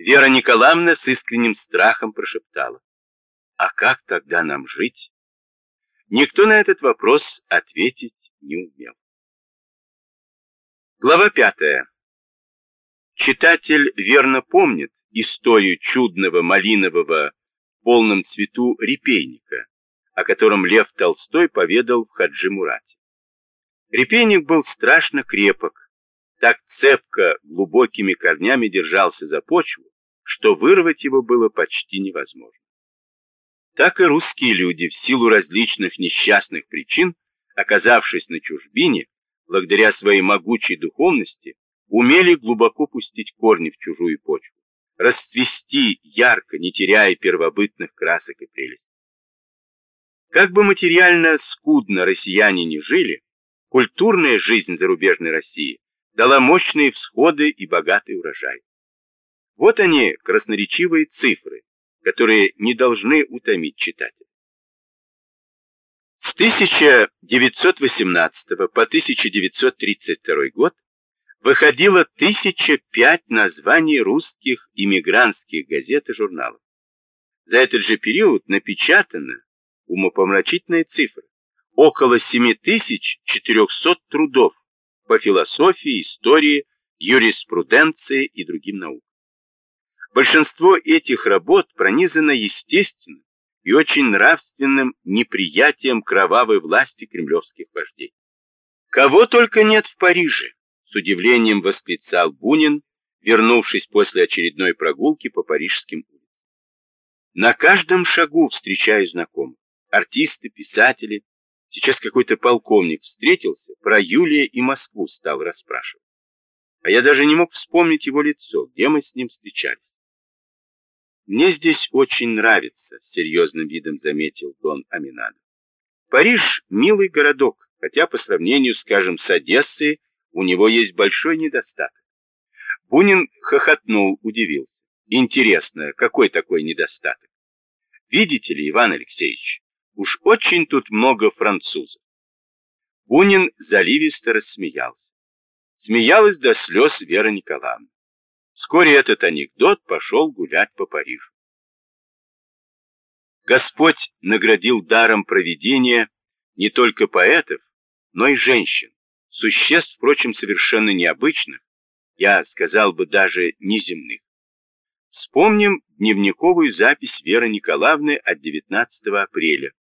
Вера Николаевна с искренним страхом прошептала. А как тогда нам жить? Никто на этот вопрос ответить не умел. Глава пятая. Читатель верно помнит историю чудного малинового в полном цвету репейника, о котором Лев Толстой поведал в Хаджи Мурате. Репейник был страшно крепок, так цепко глубокими корнями держался за почву, что вырвать его было почти невозможно так и русские люди в силу различных несчастных причин, оказавшись на чужбине, благодаря своей могучей духовности, умели глубоко пустить корни в чужую почву, расцвести ярко, не теряя первобытных красок и прелестей. Как бы материально скудно россияне не жили, культурная жизнь зарубежной России дала мощные всходы и богатый урожай. Вот они, красноречивые цифры, которые не должны утомить читателя. С 1918 по 1932 год выходило 1005 названий русских иммигрантских газет и журналов. За этот же период напечатано умопомрачительная цифра около 7400 трудов по философии, истории, юриспруденции и другим наукам. Большинство этих работ пронизано естественным и очень нравственным неприятием кровавой власти кремлевских вождей. Кого только нет в Париже, с удивлением восклицал Бунин, вернувшись после очередной прогулки по парижским улицам. На каждом шагу встречаю знакомых, артисты, писатели. Сейчас какой-то полковник встретился, про Юлия и Москву стал расспрашивать. А я даже не мог вспомнить его лицо, где мы с ним встречались. Мне здесь очень нравится, серьезным видом заметил Дон Аминадо. Париж милый городок, хотя по сравнению, скажем, с Одессой, у него есть большой недостаток. Бунин хохотнул, удивился. Интересно, какой такой недостаток? Видите ли, Иван Алексеевич, уж очень тут много французов. Бунин заливисто рассмеялся. Смеялась до слез Вера Николаевна. Вскоре этот анекдот пошел гулять по Парижу. Господь наградил даром провидения не только поэтов, но и женщин, существ, впрочем, совершенно необычных, я сказал бы даже неземных. Вспомним дневниковую запись Веры Николаевны от 19 апреля,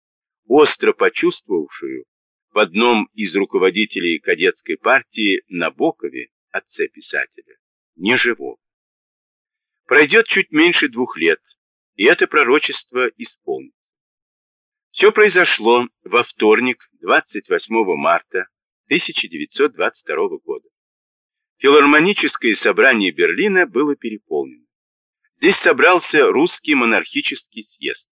остро почувствовавшую в одном из руководителей кадетской партии Набокове, отце писателя, неживого. Пройдет чуть меньше двух лет, и это пророчество исполнится. Все произошло во вторник, 28 марта 1922 года. Филармоническое собрание Берлина было переполнено. Здесь собрался русский монархический съезд.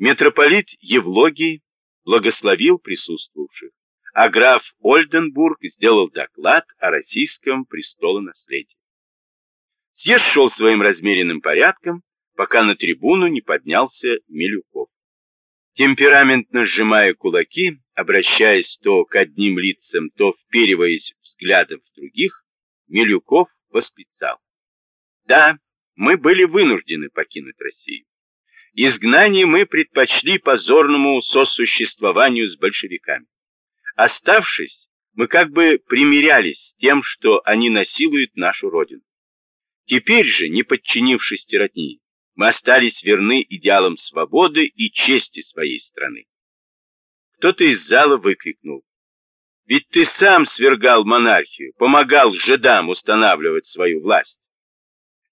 Митрополит Евлогий благословил присутствовавших, а граф Ольденбург сделал доклад о российском престолонаследии. Съезд шел своим размеренным порядком, пока на трибуну не поднялся Милюков. Темпераментно сжимая кулаки, обращаясь то к одним лицам, то впериваясь взглядом в других, Милюков восклицал. Да, мы были вынуждены покинуть Россию. Изгнание мы предпочли позорному сосуществованию с большевиками. Оставшись, мы как бы примирялись с тем, что они насилуют нашу родину. Теперь же, не подчинившись тирании, мы остались верны идеалам свободы и чести своей страны. Кто-то из зала выкрикнул. Ведь ты сам свергал монархию, помогал жидам устанавливать свою власть.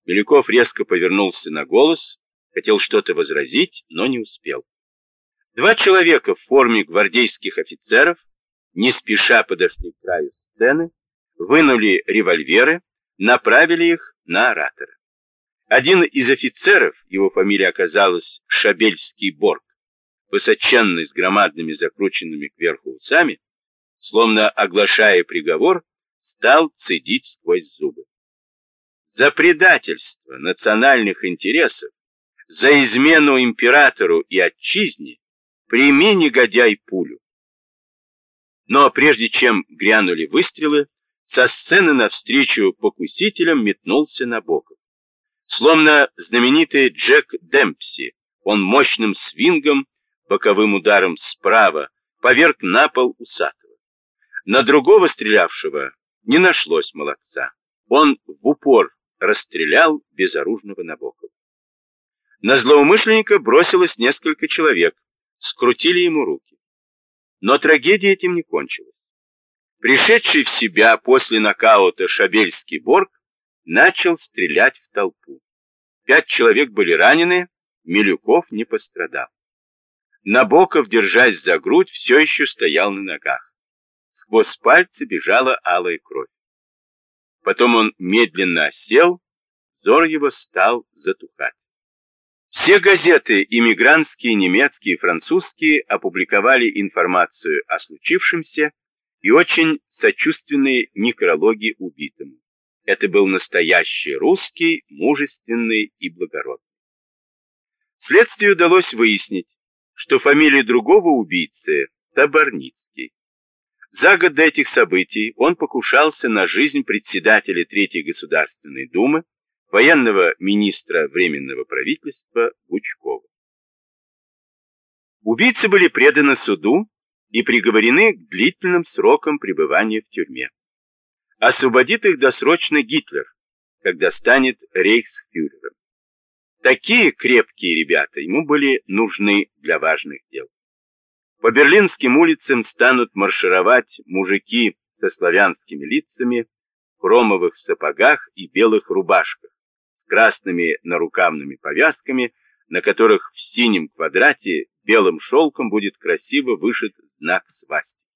Беляков резко повернулся на голос, хотел что-то возразить, но не успел. Два человека в форме гвардейских офицеров не спеша подошли к краю сцены, вынули револьверы, направили их на оратора. Один из офицеров, его фамилия оказалась Шабельский Борг, высоченный с громадными закрученными кверху усами, словно оглашая приговор, стал цедить сквозь зубы. За предательство национальных интересов, за измену императору и отчизне прими, негодяй, пулю. Но прежде чем грянули выстрелы, со сцены навстречу покусителям метнулся Набоков. Словно знаменитый Джек Демпси, он мощным свингом, боковым ударом справа, поверг на пол усатого. На другого стрелявшего не нашлось молодца. Он в упор расстрелял безоружного Набокова. На злоумышленника бросилось несколько человек, скрутили ему руки. Но трагедия этим не кончилась. Пришедший в себя после нокаута Шабельский Борг начал стрелять в толпу. Пять человек были ранены, Милюков не пострадал. Набоков, держась за грудь, все еще стоял на ногах. Сквозь пальцы бежала алая кровь. Потом он медленно сел, взор его стал затухать. Все газеты, иммигрантские, немецкие, французские, опубликовали информацию о случившемся и очень сочувственные некрологи убитому. Это был настоящий русский, мужественный и благородный. Следствию удалось выяснить, что фамилия другого убийцы – Табарницкий. За год до этих событий он покушался на жизнь председателя Третьей Государственной Думы, военного министра Временного правительства Гучкова. Убийцы были преданы суду и приговорены к длительным срокам пребывания в тюрьме. Освободит их досрочно Гитлер, когда станет рейхсфюрером. Такие крепкие ребята ему были нужны для важных дел. По берлинским улицам станут маршировать мужики со славянскими лицами, в хромовых сапогах и белых рубашках, красными нарукавными повязками, на которых в синем квадрате белым шелком будет красиво вышит знак свасти.